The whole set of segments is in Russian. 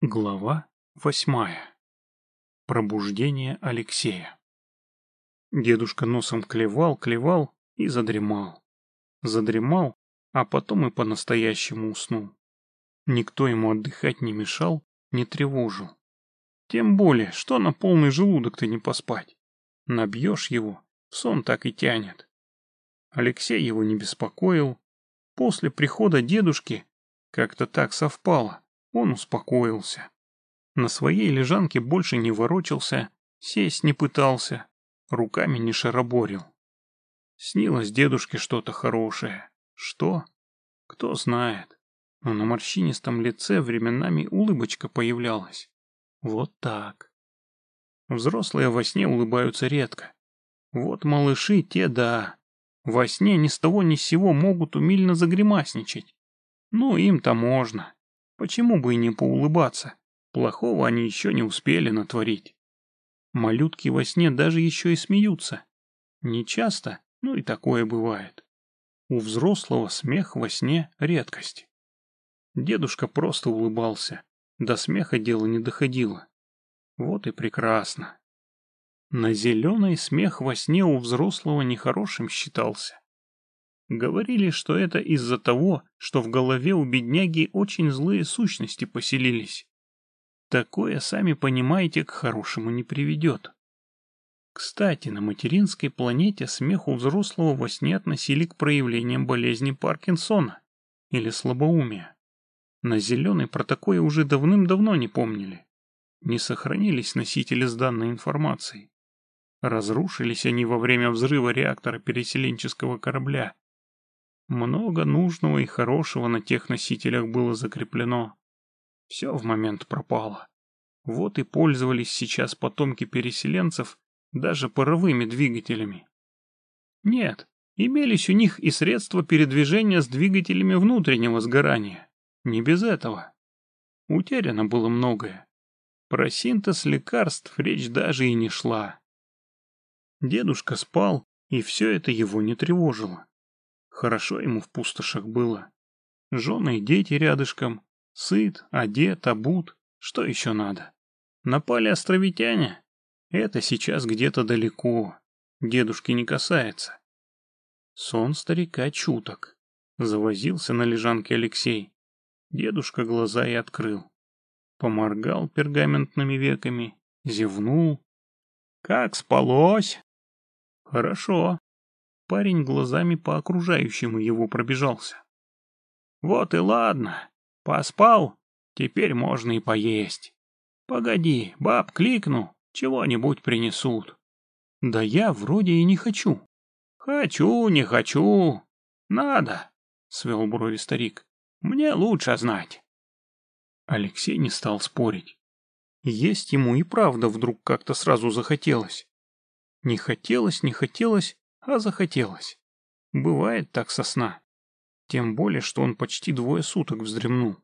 Глава восьмая. Пробуждение Алексея. Дедушка носом клевал, клевал и задремал. Задремал, а потом и по-настоящему уснул. Никто ему отдыхать не мешал, не тревожил. Тем более, что на полный желудок-то не поспать. Набьешь его, сон так и тянет. Алексей его не беспокоил. После прихода дедушки как-то так совпало он успокоился. На своей лежанке больше не ворочался, сесть не пытался, руками не шароборил. Снилось дедушке что-то хорошее. Что? Кто знает. Но на морщинистом лице временами улыбочка появлялась. Вот так. Взрослые во сне улыбаются редко. Вот малыши те да. Во сне ни с того ни с сего могут умильно загремасничать. Ну, им-то можно. Почему бы и не поулыбаться? Плохого они еще не успели натворить. Малютки во сне даже еще и смеются. Не часто, но и такое бывает. У взрослого смех во сне — редкость. Дедушка просто улыбался. До смеха дело не доходило. Вот и прекрасно. На зеленый смех во сне у взрослого нехорошим считался. Говорили, что это из-за того, что в голове у бедняги очень злые сущности поселились. Такое, сами понимаете, к хорошему не приведет. Кстати, на материнской планете смех у взрослого во сне относили к проявлениям болезни Паркинсона или слабоумия. На зеленой про такое уже давным-давно не помнили. Не сохранились носители с данной информацией. Разрушились они во время взрыва реактора переселенческого корабля много нужного и хорошего на тех носителях было закреплено. Все в момент пропало. Вот и пользовались сейчас потомки переселенцев даже паровыми двигателями. Нет, имелись у них и средства передвижения с двигателями внутреннего сгорания. Не без этого. Утеряно было многое. Про синтез лекарств речь даже и не шла. Дедушка спал, и все это его не тревожило. Хорошо ему в пустошах было. Жены и дети рядышком. Сыт, одет, обут. Что еще надо? Напали островитяне? Это сейчас где-то далеко. Дедушки не касается. Сон старика чуток. Завозился на лежанке Алексей. Дедушка глаза и открыл. Поморгал пергаментными веками, зевнул. «Как спалось?» «Хорошо», Парень глазами по окружающему его пробежался. «Вот и ладно. Поспал? Теперь можно и поесть. Погоди, баб кликну, чего-нибудь принесут». «Да я вроде и не хочу». «Хочу, не хочу. Надо», — свел брови старик. «Мне лучше знать». Алексей не стал спорить. Есть ему и правда вдруг как-то сразу захотелось. Не хотелось, не хотелось, а захотелось. Бывает так со сна. Тем более, что он почти двое суток вздремнул.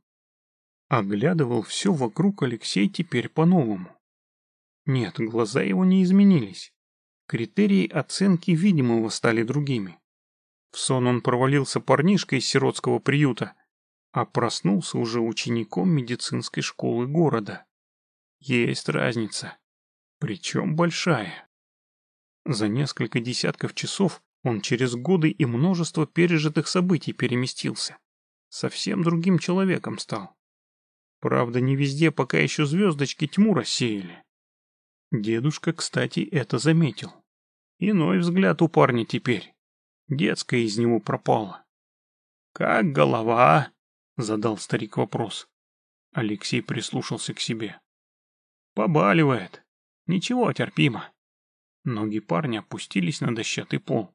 Оглядывал все вокруг Алексей теперь по-новому. Нет, глаза его не изменились. Критерии оценки видимого стали другими. В сон он провалился парнишкой из сиротского приюта, а проснулся уже учеником медицинской школы города. Есть разница. Причем большая. За несколько десятков часов он через годы и множество пережитых событий переместился. Совсем другим человеком стал. Правда, не везде пока еще звездочки тьму рассеяли. Дедушка, кстати, это заметил. Иной взгляд у парня теперь. Детская из него пропала. «Как голова?» — задал старик вопрос. Алексей прислушался к себе. «Побаливает. Ничего, терпимо. Ноги парня опустились на дощатый пол.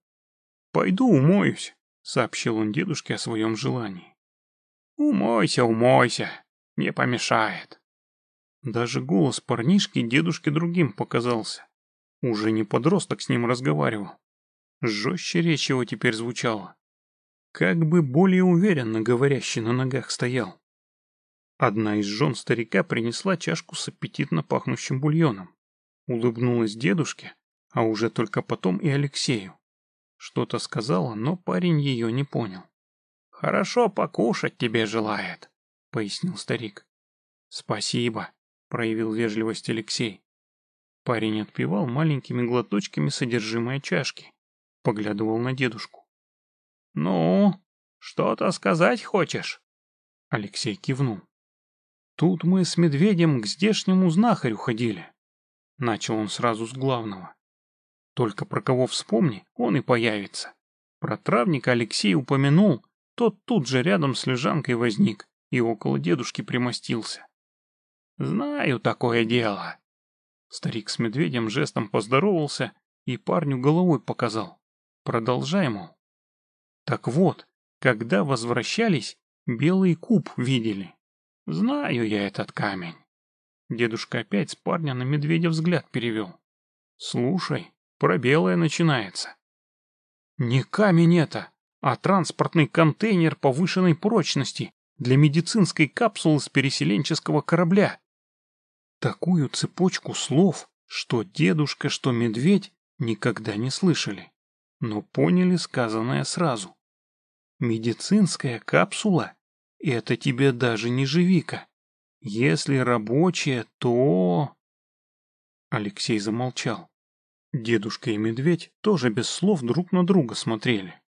«Пойду умоюсь», — сообщил он дедушке о своем желании. «Умойся, умойся, не помешает». Даже голос парнишки дедушке другим показался. Уже не подросток с ним разговаривал. Жестче речь его теперь звучала. Как бы более уверенно говорящий на ногах стоял. Одна из жен старика принесла чашку с аппетитно пахнущим бульоном. Улыбнулась дедушке, а уже только потом и Алексею. Что-то сказала, но парень ее не понял. «Хорошо покушать тебе желает», — пояснил старик. Спасибо, проявил вежливость Алексей. Парень отпивал маленькими глоточками содержимое чашки. Поглядывал на дедушку. «Ну, что-то сказать хочешь?» Алексей кивнул. «Тут мы с медведем к здешнему знахарю ходили». Начал он сразу с главного. Только про кого вспомни, он и появится. Про травника Алексей упомянул, тот тут же рядом с лежанкой возник и около дедушки примостился. «Знаю такое дело». Старик с медведем жестом поздоровался и парню головой показал. Продолжай, мол. Так вот, когда возвращались, белый куб видели. Знаю я этот камень. Дедушка опять с парня на медведя взгляд перевел. Слушай, белое начинается. Не камень это, а транспортный контейнер повышенной прочности для медицинской капсулы с переселенческого корабля. Такую цепочку слов, что дедушка, что медведь, никогда не слышали, но поняли сказанное сразу. Медицинская капсула — это тебе даже не живика. Если рабочая, то... Алексей замолчал. Дедушка и медведь тоже без слов друг на друга смотрели.